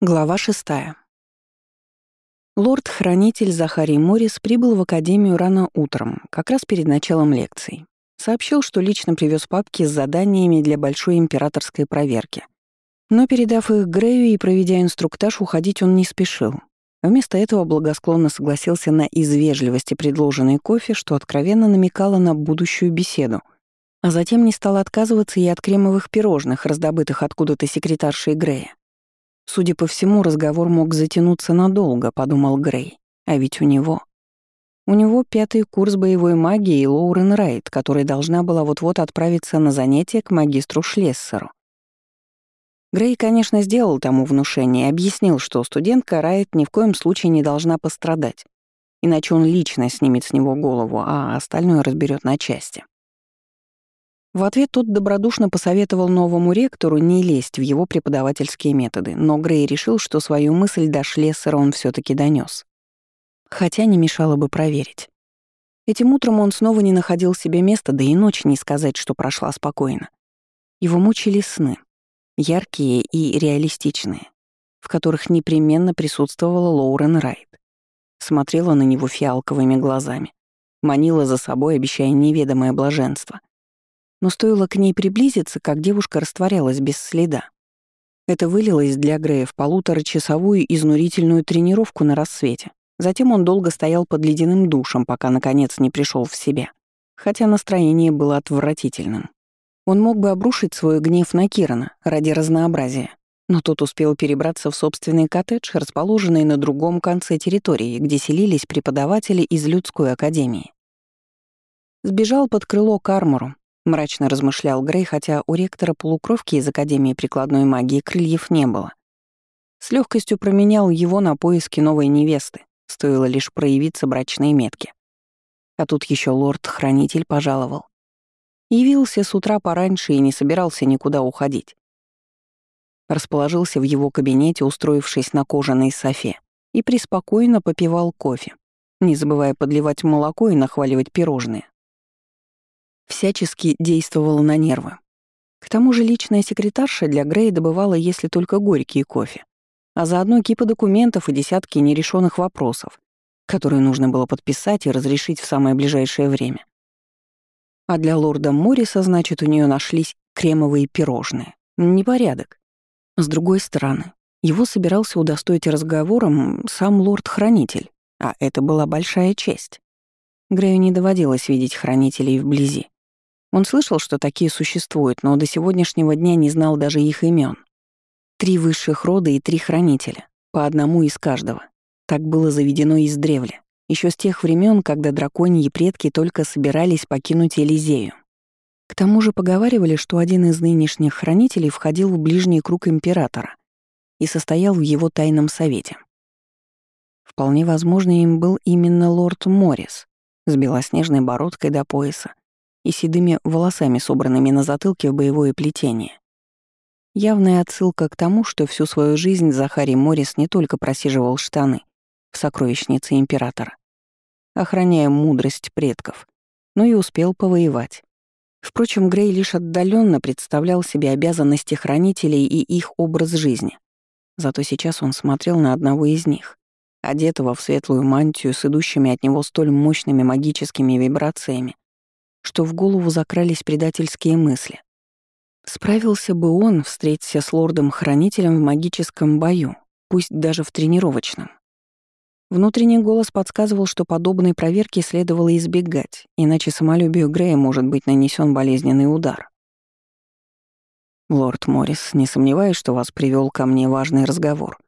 Глава шестая. Лорд-хранитель Захарий Моррис прибыл в академию рано утром, как раз перед началом лекций. Сообщил, что лично привез папки с заданиями для большой императорской проверки. Но, передав их Грею и проведя инструктаж, уходить он не спешил. Вместо этого благосклонно согласился на из вежливости предложенный кофе, что откровенно намекало на будущую беседу. А затем не стал отказываться и от кремовых пирожных, раздобытых откуда-то секретаршей Грея. Судя по всему, разговор мог затянуться надолго, подумал Грей. А ведь у него... У него пятый курс боевой магии Лоурен Райт, которая должна была вот-вот отправиться на занятия к магистру Шлессеру. Грей, конечно, сделал тому внушение и объяснил, что студентка Райт ни в коем случае не должна пострадать, иначе он лично снимет с него голову, а остальное разберет на части. В ответ тот добродушно посоветовал новому ректору не лезть в его преподавательские методы, но Грей решил, что свою мысль до Шлессера он все таки донес. Хотя не мешало бы проверить. Этим утром он снова не находил себе места, да и ночь не сказать, что прошла спокойно. Его мучили сны, яркие и реалистичные, в которых непременно присутствовала Лоурен Райт. Смотрела на него фиалковыми глазами, манила за собой, обещая неведомое блаженство но стоило к ней приблизиться, как девушка растворялась без следа. Это вылилось для Грея в полуторачасовую изнурительную тренировку на рассвете. Затем он долго стоял под ледяным душем, пока, наконец, не пришел в себя. Хотя настроение было отвратительным. Он мог бы обрушить свой гнев на Кирана ради разнообразия, но тот успел перебраться в собственный коттедж, расположенный на другом конце территории, где селились преподаватели из людской академии. Сбежал под крыло к Армору, мрачно размышлял Грей, хотя у ректора полукровки из Академии прикладной магии крыльев не было. С легкостью променял его на поиски новой невесты, стоило лишь проявиться брачные метки. А тут еще лорд-хранитель пожаловал. Явился с утра пораньше и не собирался никуда уходить. Расположился в его кабинете, устроившись на кожаной софе, и преспокойно попивал кофе, не забывая подливать молоко и нахваливать пирожные всячески действовала на нервы. К тому же личная секретарша для Грея добывала, если только горький кофе, а заодно кипа документов и десятки нерешенных вопросов, которые нужно было подписать и разрешить в самое ближайшее время. А для лорда Морриса, значит, у нее нашлись кремовые пирожные. Непорядок. С другой стороны, его собирался удостоить разговором сам лорд-хранитель, а это была большая честь. Грею не доводилось видеть хранителей вблизи. Он слышал, что такие существуют, но до сегодняшнего дня не знал даже их имен. Три высших рода и три хранителя, по одному из каждого. Так было заведено издревле, еще с тех времен, когда драконьи предки только собирались покинуть Элизею. К тому же поговаривали, что один из нынешних хранителей входил в ближний круг императора и состоял в его тайном совете. Вполне возможно, им был именно лорд Моррис с белоснежной бородкой до пояса и седыми волосами, собранными на затылке в боевое плетение. Явная отсылка к тому, что всю свою жизнь Захарий Моррис не только просиживал штаны в сокровищнице императора, охраняя мудрость предков, но и успел повоевать. Впрочем, Грей лишь отдаленно представлял себе обязанности хранителей и их образ жизни. Зато сейчас он смотрел на одного из них, одетого в светлую мантию с идущими от него столь мощными магическими вибрациями, что в голову закрались предательские мысли. Справился бы он, встретиться с лордом-хранителем в магическом бою, пусть даже в тренировочном. Внутренний голос подсказывал, что подобной проверки следовало избегать, иначе самолюбию Грея может быть нанесен болезненный удар. «Лорд Моррис, не сомневаюсь, что вас привел ко мне важный разговор.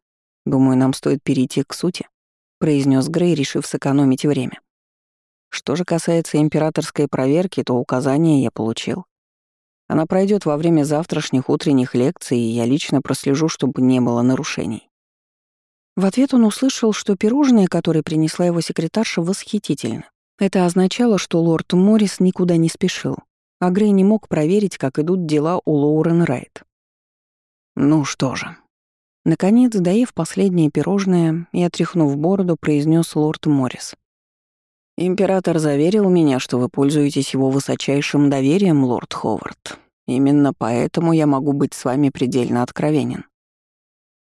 Думаю, нам стоит перейти к сути», — произнес Грей, решив сэкономить время. Что же касается императорской проверки, то указание я получил. Она пройдет во время завтрашних утренних лекций, и я лично прослежу, чтобы не было нарушений. В ответ он услышал, что пирожные, которые принесла его секретарша, восхитительны. Это означало, что лорд Моррис никуда не спешил, а Грей не мог проверить, как идут дела у Лоурен Райт. Ну что же. Наконец, доев последнее пирожное и отряхнув бороду, произнес лорд Моррис. Император заверил меня, что вы пользуетесь его высочайшим доверием, лорд Ховард. Именно поэтому я могу быть с вами предельно откровенен.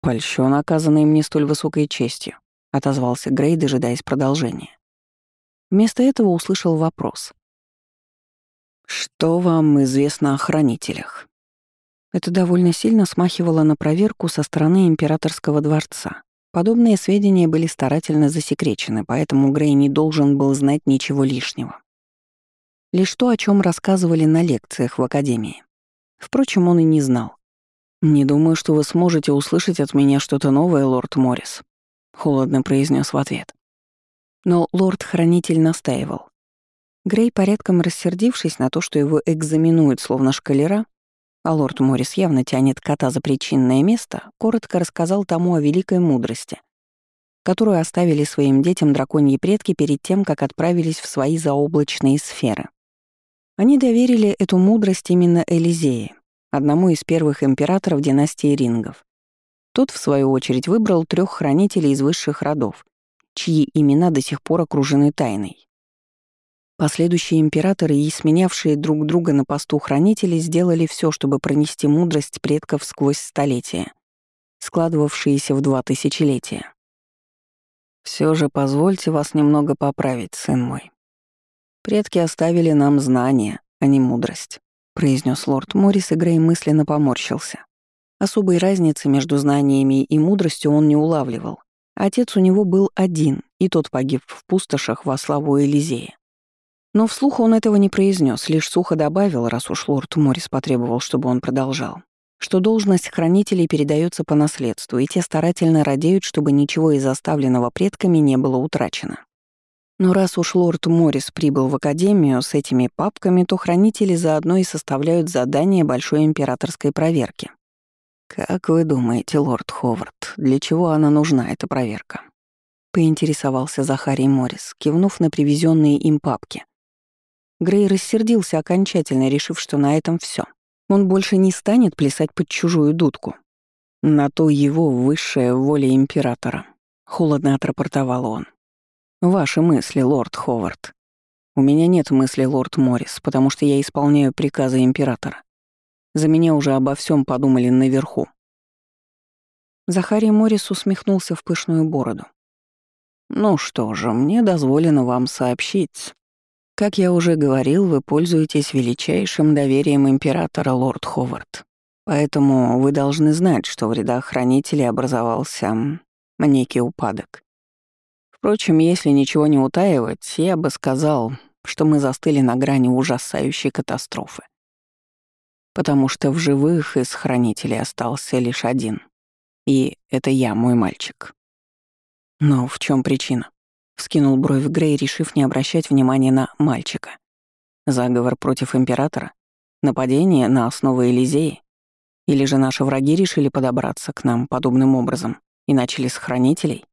«Польщен, оказанный мне столь высокой честью», — отозвался Грей, дожидаясь продолжения. Вместо этого услышал вопрос. «Что вам известно о хранителях?» Это довольно сильно смахивало на проверку со стороны императорского дворца. Подобные сведения были старательно засекречены, поэтому Грей не должен был знать ничего лишнего. Лишь то, о чем рассказывали на лекциях в Академии. Впрочем, он и не знал. «Не думаю, что вы сможете услышать от меня что-то новое, лорд Моррис», — холодно произнес в ответ. Но лорд-хранитель настаивал. Грей, порядком рассердившись на то, что его экзаменуют словно шкалера, а лорд Моррис явно тянет кота за причинное место, коротко рассказал тому о великой мудрости, которую оставили своим детям драконьи предки перед тем, как отправились в свои заоблачные сферы. Они доверили эту мудрость именно Элизее, одному из первых императоров династии Рингов. Тот, в свою очередь, выбрал трех хранителей из высших родов, чьи имена до сих пор окружены тайной. Последующие императоры и сменявшие друг друга на посту хранители сделали все, чтобы пронести мудрость предков сквозь столетия, складывавшиеся в два тысячелетия. Все же позвольте вас немного поправить, сын мой. Предки оставили нам знания, а не мудрость, произнес лорд Моррис, и Грей мысленно поморщился. Особой разницы между знаниями и мудростью он не улавливал. Отец у него был один, и тот погиб в пустошах во славу Элизея. Но вслух он этого не произнес, лишь сухо добавил, раз уж лорд Моррис потребовал, чтобы он продолжал, что должность хранителей передается по наследству, и те старательно радеют, чтобы ничего из оставленного предками не было утрачено. Но раз уж лорд Моррис прибыл в Академию с этими папками, то хранители заодно и составляют задание большой императорской проверки. «Как вы думаете, лорд Ховард, для чего она нужна, эта проверка?» — поинтересовался Захарий Моррис, кивнув на привезенные им папки — Грей рассердился окончательно, решив, что на этом все. Он больше не станет плясать под чужую дудку. На то его высшая воля императора. Холодно отрапортовал он. Ваши мысли, лорд Ховард. У меня нет мысли, лорд Моррис, потому что я исполняю приказы императора. За меня уже обо всем подумали наверху. Захарий Моррис усмехнулся в пышную бороду. «Ну что же, мне дозволено вам сообщить, как я уже говорил, вы пользуетесь величайшим доверием императора, лорд Ховард. Поэтому вы должны знать, что в рядах хранителей образовался некий упадок. Впрочем, если ничего не утаивать, я бы сказал, что мы застыли на грани ужасающей катастрофы. Потому что в живых из хранителей остался лишь один. И это я, мой мальчик. Но в чем причина? Вскинул бровь Грей, решив не обращать внимания на мальчика. Заговор против императора? Нападение на основы Элизеи? Или же наши враги решили подобраться к нам подобным образом и начали с хранителей?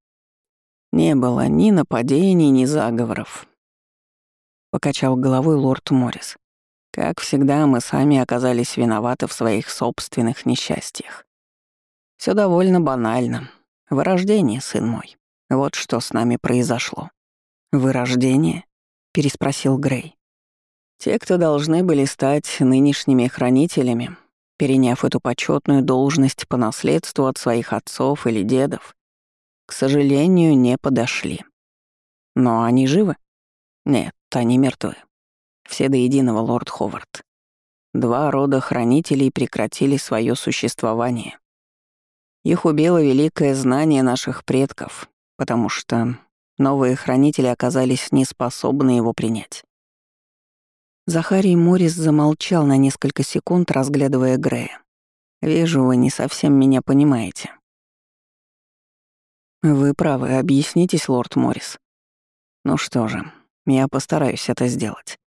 Не было ни нападений, ни заговоров. Покачал головой лорд Моррис. Как всегда, мы сами оказались виноваты в своих собственных несчастьях. Все довольно банально. Вырождение, сын мой. Вот что с нами произошло. «Вырождение?» — переспросил Грей. «Те, кто должны были стать нынешними хранителями, переняв эту почетную должность по наследству от своих отцов или дедов, к сожалению, не подошли. Но они живы? Нет, они мертвы. Все до единого, лорд Ховард. Два рода хранителей прекратили свое существование. Их убило великое знание наших предков, потому что новые хранители оказались неспособны его принять. Захарий Моррис замолчал на несколько секунд, разглядывая Грея. «Вижу, вы не совсем меня понимаете». «Вы правы, объяснитесь, лорд Моррис». «Ну что же, я постараюсь это сделать».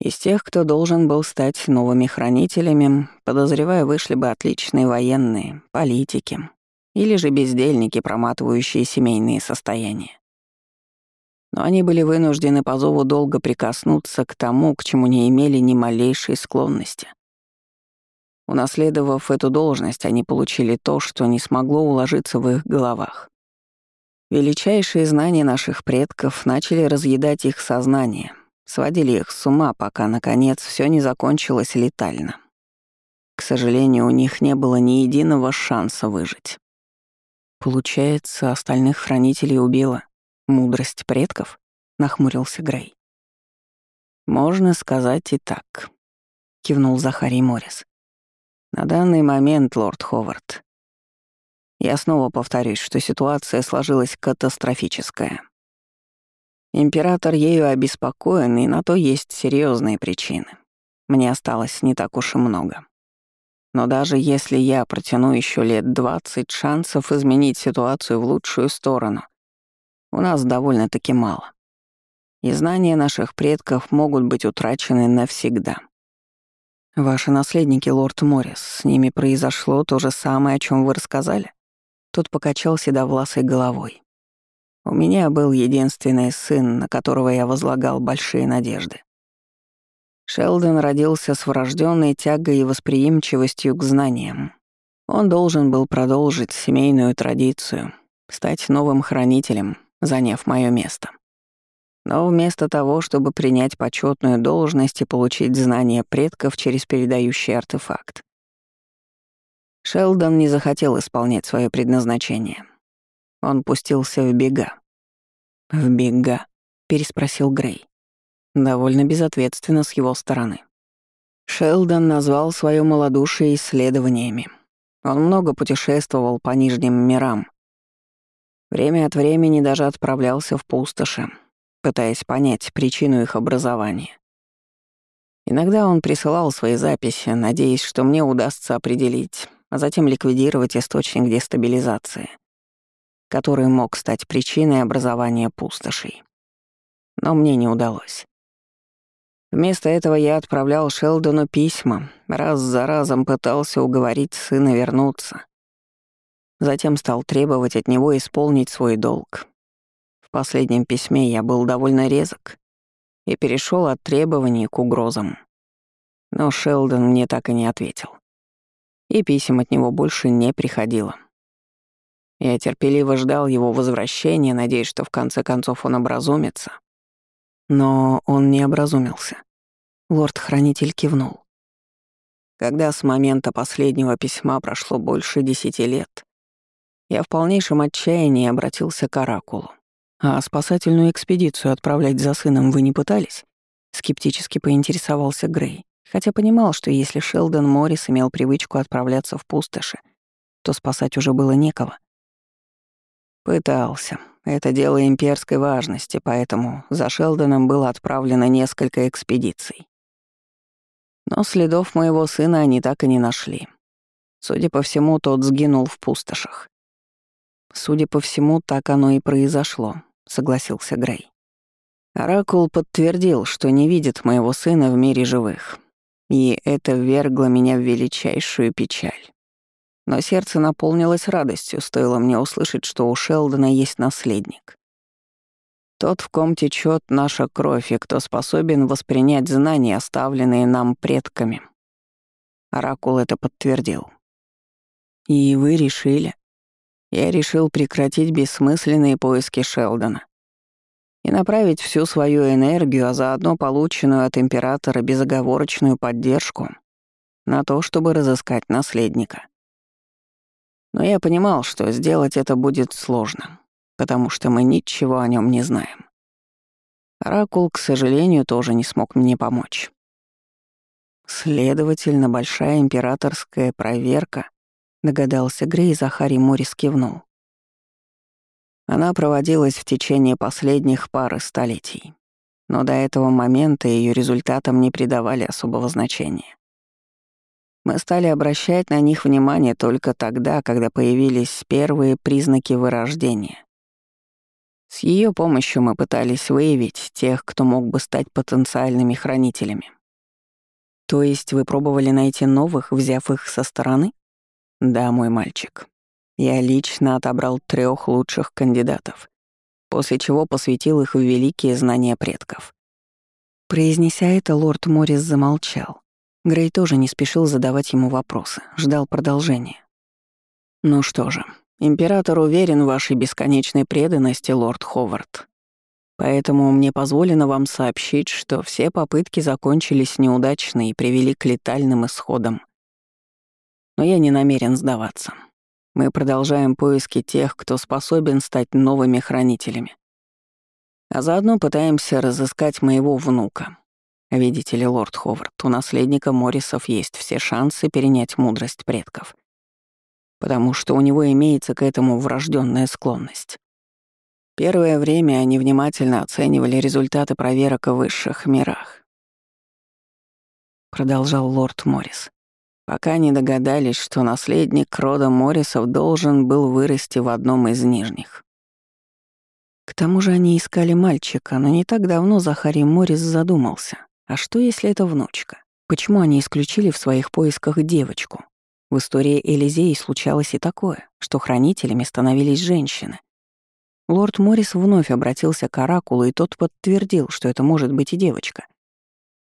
Из тех, кто должен был стать новыми хранителями, подозревая, вышли бы отличные военные, политики, или же бездельники, проматывающие семейные состояния. Но они были вынуждены по зову долго прикоснуться к тому, к чему не имели ни малейшей склонности. Унаследовав эту должность, они получили то, что не смогло уложиться в их головах. Величайшие знания наших предков начали разъедать их сознание, сводили их с ума, пока, наконец, все не закончилось летально. К сожалению, у них не было ни единого шанса выжить. Получается, остальных хранителей убила мудрость предков? Нахмурился Грей. Можно сказать и так, кивнул Захарий Моррис. На данный момент, лорд Ховард, я снова повторюсь, что ситуация сложилась катастрофическая. Император ею обеспокоен, и на то есть серьезные причины. Мне осталось не так уж и много. Но даже если я протяну еще лет 20, шансов изменить ситуацию в лучшую сторону у нас довольно-таки мало. И знания наших предков могут быть утрачены навсегда. Ваши наследники, лорд Моррис, с ними произошло то же самое, о чем вы рассказали? Тот покачал седовласой головой. У меня был единственный сын, на которого я возлагал большие надежды. Шелдон родился с врожденной тягой и восприимчивостью к знаниям. Он должен был продолжить семейную традицию, стать новым хранителем, заняв мое место. Но вместо того, чтобы принять почетную должность и получить знания предков через передающий артефакт, Шелдон не захотел исполнять свое предназначение. Он пустился в бега. «В бега?» — переспросил Грей. Довольно безответственно с его стороны. Шелдон назвал свое малодушие исследованиями. Он много путешествовал по нижним мирам. Время от времени даже отправлялся в пустоши, пытаясь понять причину их образования. Иногда он присылал свои записи, надеясь, что мне удастся определить, а затем ликвидировать источник дестабилизации, который мог стать причиной образования пустошей. Но мне не удалось. Вместо этого я отправлял Шелдону письма, раз за разом пытался уговорить сына вернуться. Затем стал требовать от него исполнить свой долг. В последнем письме я был довольно резок и перешел от требований к угрозам. Но Шелдон мне так и не ответил. И писем от него больше не приходило. Я терпеливо ждал его возвращения, надеясь, что в конце концов он образумится. Но он не образумился. Лорд-хранитель кивнул. Когда с момента последнего письма прошло больше десяти лет, я в полнейшем отчаянии обратился к Оракулу. «А спасательную экспедицию отправлять за сыном вы не пытались?» Скептически поинтересовался Грей, хотя понимал, что если Шелдон Моррис имел привычку отправляться в пустоши, то спасать уже было некого. Пытался. Это дело имперской важности, поэтому за Шелдоном было отправлено несколько экспедиций. Но следов моего сына они так и не нашли. Судя по всему, тот сгинул в пустошах. Судя по всему, так оно и произошло, согласился Грей. Оракул подтвердил, что не видит моего сына в мире живых. И это ввергло меня в величайшую печаль. Но сердце наполнилось радостью, стоило мне услышать, что у Шелдона есть наследник. Тот, в ком течет наша кровь, и кто способен воспринять знания, оставленные нам предками. Оракул это подтвердил. И вы решили? Я решил прекратить бессмысленные поиски Шелдона и направить всю свою энергию, а заодно полученную от Императора безоговорочную поддержку на то, чтобы разыскать наследника. Но я понимал, что сделать это будет сложно, потому что мы ничего о нем не знаем. Оракул, к сожалению, тоже не смог мне помочь. Следовательно, большая императорская проверка, догадался Грей, Захарий Морис кивнул. Она проводилась в течение последних пары столетий, но до этого момента ее результатам не придавали особого значения. Мы стали обращать на них внимание только тогда, когда появились первые признаки вырождения. С ее помощью мы пытались выявить тех, кто мог бы стать потенциальными хранителями. То есть вы пробовали найти новых, взяв их со стороны? Да, мой мальчик. Я лично отобрал трех лучших кандидатов, после чего посвятил их в великие знания предков. Произнеся это, лорд Моррис замолчал. Грей тоже не спешил задавать ему вопросы, ждал продолжения. «Ну что же, император уверен в вашей бесконечной преданности, лорд Ховард. Поэтому мне позволено вам сообщить, что все попытки закончились неудачно и привели к летальным исходам. Но я не намерен сдаваться. Мы продолжаем поиски тех, кто способен стать новыми хранителями. А заодно пытаемся разыскать моего внука. Видите ли, лорд Ховард, у наследника Моррисов есть все шансы перенять мудрость предков. Потому что у него имеется к этому врожденная склонность. Первое время они внимательно оценивали результаты проверок в высших мирах. Продолжал лорд Моррис. Пока не догадались, что наследник рода Моррисов должен был вырасти в одном из нижних. К тому же они искали мальчика, но не так давно Захарий Моррис задумался. А что, если это внучка? Почему они исключили в своих поисках девочку? В истории Элизеи случалось и такое, что хранителями становились женщины. Лорд Моррис вновь обратился к Оракулу, и тот подтвердил, что это может быть и девочка.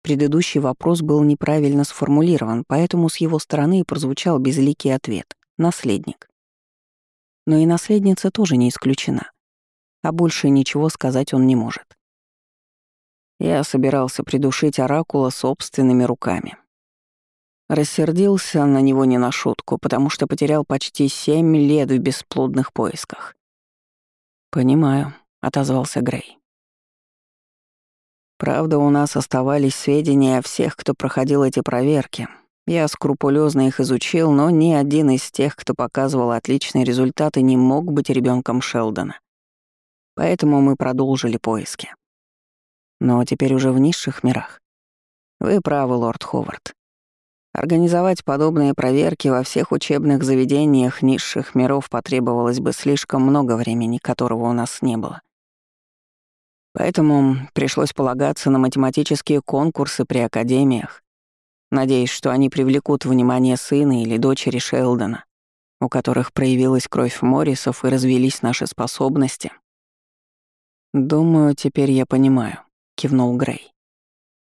Предыдущий вопрос был неправильно сформулирован, поэтому с его стороны и прозвучал безликий ответ — наследник. Но и наследница тоже не исключена. А больше ничего сказать он не может. Я собирался придушить Оракула собственными руками. Рассердился на него не на шутку, потому что потерял почти семь лет в бесплодных поисках. «Понимаю», — отозвался Грей. «Правда, у нас оставались сведения о всех, кто проходил эти проверки. Я скрупулезно их изучил, но ни один из тех, кто показывал отличные результаты, не мог быть ребенком Шелдона. Поэтому мы продолжили поиски но теперь уже в низших мирах. Вы правы, лорд Ховард. Организовать подобные проверки во всех учебных заведениях низших миров потребовалось бы слишком много времени, которого у нас не было. Поэтому пришлось полагаться на математические конкурсы при академиях, надеясь, что они привлекут внимание сына или дочери Шелдона, у которых проявилась кровь Моррисов и развились наши способности. Думаю, теперь я понимаю. — кивнул Грей.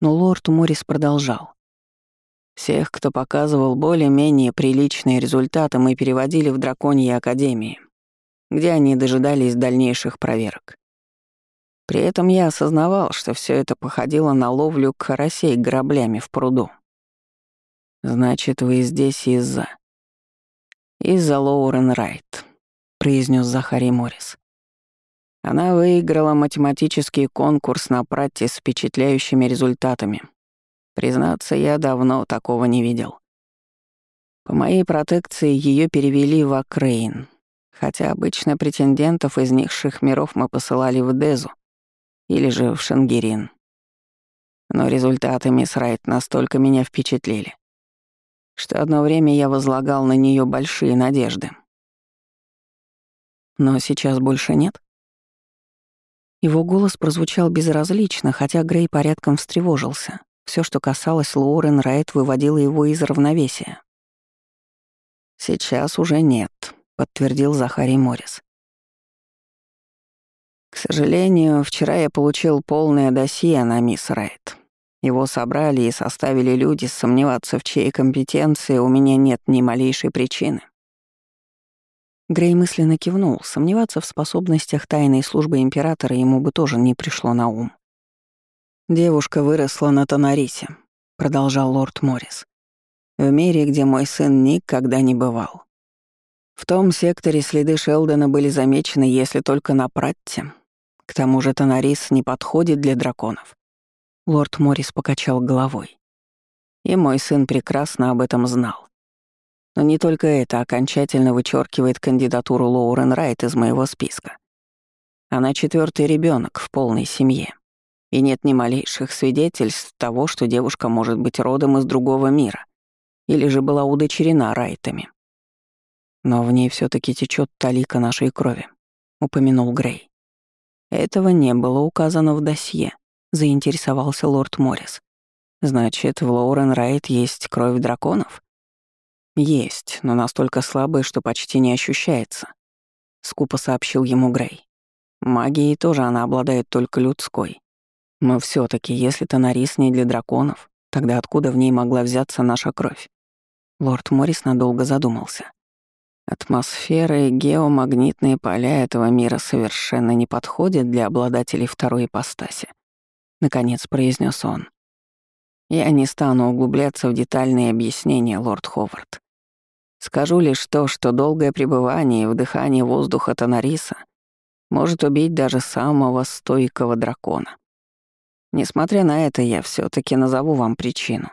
Но лорд Моррис продолжал. «Всех, кто показывал более-менее приличные результаты, мы переводили в Драконьи Академии, где они дожидались дальнейших проверок. При этом я осознавал, что все это походило на ловлю карасей граблями в пруду. «Значит, вы здесь из-за...» «Из-за Лоурен Райт», — произнес Захарий Моррис. Она выиграла математический конкурс на прате с впечатляющими результатами. Признаться, я давно такого не видел. По моей протекции ее перевели в Акрейн, хотя обычно претендентов из низших миров мы посылали в Дезу или же в Шангирин. Но результаты мисс Райт настолько меня впечатлили, что одно время я возлагал на нее большие надежды. Но сейчас больше нет? Его голос прозвучал безразлично, хотя Грей порядком встревожился. Все, что касалось Лоурен Райт, выводило его из равновесия. «Сейчас уже нет», — подтвердил Захарий Моррис. «К сожалению, вчера я получил полное досье на мисс Райт. Его собрали и составили люди, сомневаться в чьей компетенции у меня нет ни малейшей причины. Грей мысленно кивнул, сомневаться в способностях тайной службы императора ему бы тоже не пришло на ум. «Девушка выросла на Тонарисе», — продолжал лорд Моррис. «В мире, где мой сын никогда не бывал. В том секторе следы Шелдона были замечены, если только на Пратте. К тому же Тонарис не подходит для драконов». Лорд Моррис покачал головой. И мой сын прекрасно об этом знал. Но не только это окончательно вычеркивает кандидатуру Лоурен Райт из моего списка. Она четвертый ребенок в полной семье. И нет ни малейших свидетельств того, что девушка может быть родом из другого мира или же была удочерена Райтами. Но в ней все таки течет талика нашей крови, упомянул Грей. Этого не было указано в досье, заинтересовался лорд Моррис. Значит, в Лоурен Райт есть кровь драконов? «Есть, но настолько слабый, что почти не ощущается», — скупо сообщил ему Грей. «Магией тоже она обладает только людской. Но все таки если Тонарис не для драконов, тогда откуда в ней могла взяться наша кровь?» Лорд Моррис надолго задумался. Атмосфера и геомагнитные поля этого мира совершенно не подходят для обладателей второй ипостаси. Наконец произнес он. Я не стану углубляться в детальные объяснения, лорд Ховард. Скажу лишь то, что долгое пребывание и вдыхание воздуха Танариса может убить даже самого стойкого дракона. Несмотря на это, я все таки назову вам причину.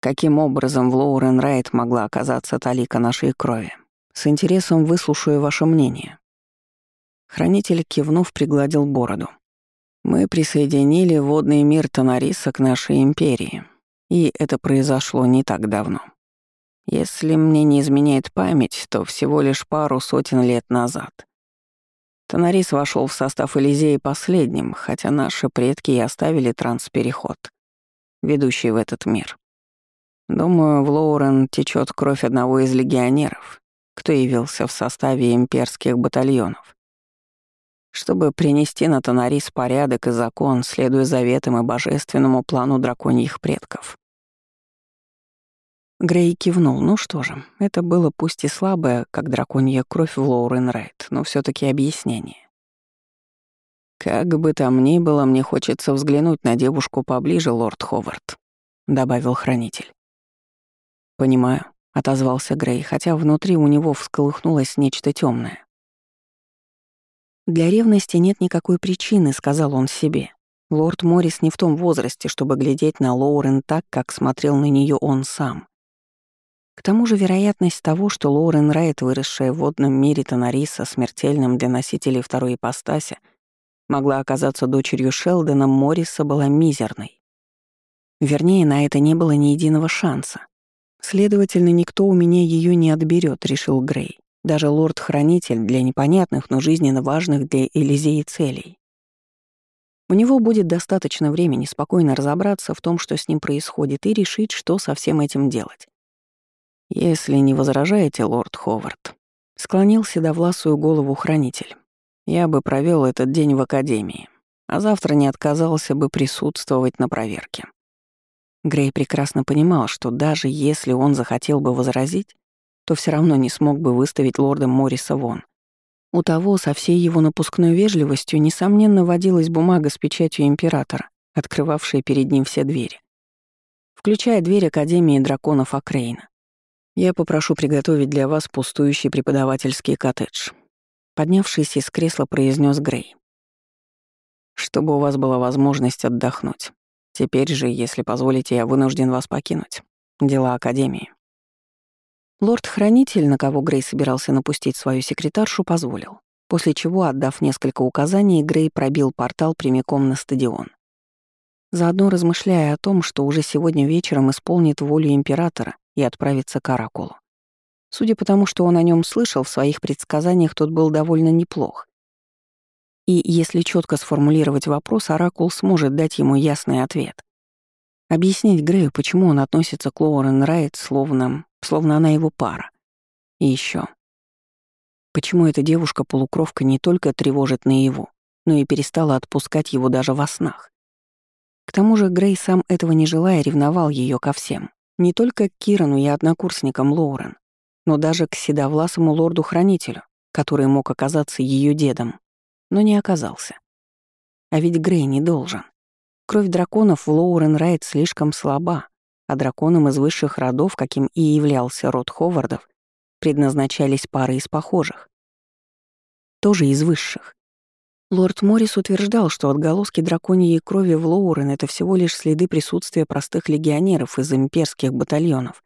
Каким образом в Лоурен Райт могла оказаться талика нашей крови? С интересом выслушаю ваше мнение. Хранитель, кивнув, пригладил бороду. Мы присоединили водный мир Танариса к нашей империи, и это произошло не так давно. Если мне не изменяет память, то всего лишь пару сотен лет назад. Тонарис вошел в состав Элизеи последним, хотя наши предки и оставили транспереход, ведущий в этот мир. Думаю, в Лоурен течет кровь одного из легионеров, кто явился в составе имперских батальонов. Чтобы принести на Тонарис порядок и закон, следуя заветам и божественному плану драконьих предков. Грей кивнул. Ну что же, это было пусть и слабое, как драконья кровь в Лоурен Райт, но все таки объяснение. «Как бы там ни было, мне хочется взглянуть на девушку поближе, лорд Ховард», — добавил хранитель. «Понимаю», — отозвался Грей, хотя внутри у него всколыхнулось нечто темное. «Для ревности нет никакой причины», — сказал он себе. Лорд Моррис не в том возрасте, чтобы глядеть на Лоурен так, как смотрел на нее он сам. К тому же вероятность того, что Лоурен Райт, выросшая в водном мире Тонариса, смертельным для носителей второй ипостаси, могла оказаться дочерью Шелдона Морриса, была мизерной. Вернее, на это не было ни единого шанса. Следовательно, никто у меня ее не отберет, решил Грей. Даже лорд-хранитель для непонятных, но жизненно важных для Элизеи целей. У него будет достаточно времени спокойно разобраться в том, что с ним происходит, и решить, что со всем этим делать. «Если не возражаете, лорд Ховард», — склонил седовласую голову хранитель, «я бы провел этот день в академии, а завтра не отказался бы присутствовать на проверке». Грей прекрасно понимал, что даже если он захотел бы возразить, то все равно не смог бы выставить лорда Морриса вон. У того со всей его напускной вежливостью, несомненно, водилась бумага с печатью императора, открывавшая перед ним все двери. Включая дверь Академии драконов Акрейна. Я попрошу приготовить для вас пустующий преподавательский коттедж. Поднявшись из кресла, произнес Грей. Чтобы у вас была возможность отдохнуть. Теперь же, если позволите, я вынужден вас покинуть. Дела Академии. Лорд-хранитель, на кого Грей собирался напустить свою секретаршу, позволил. После чего, отдав несколько указаний, Грей пробил портал прямиком на стадион. Заодно размышляя о том, что уже сегодня вечером исполнит волю императора и отправиться к Оракулу. Судя по тому, что он о нем слышал, в своих предсказаниях тот был довольно неплох. И если четко сформулировать вопрос, Оракул сможет дать ему ясный ответ. Объяснить Грею, почему он относится к Лоурен Райт словно, словно она его пара. И еще. Почему эта девушка-полукровка не только тревожит наяву, но и перестала отпускать его даже во снах. К тому же Грей сам этого не желая ревновал ее ко всем. Не только к Кирану и однокурсникам Лоурен, но даже к седовласому лорду-хранителю, который мог оказаться ее дедом, но не оказался. А ведь Грей не должен. Кровь драконов в Лоурен Райт слишком слаба, а драконам из высших родов, каким и являлся род Ховардов, предназначались пары из похожих. Тоже из высших. Лорд Моррис утверждал, что отголоски драконьей крови в Лоурен — это всего лишь следы присутствия простых легионеров из имперских батальонов,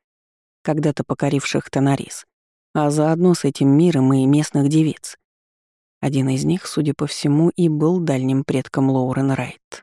когда-то покоривших Тонарис, а заодно с этим миром и местных девиц. Один из них, судя по всему, и был дальним предком Лоурен Райт.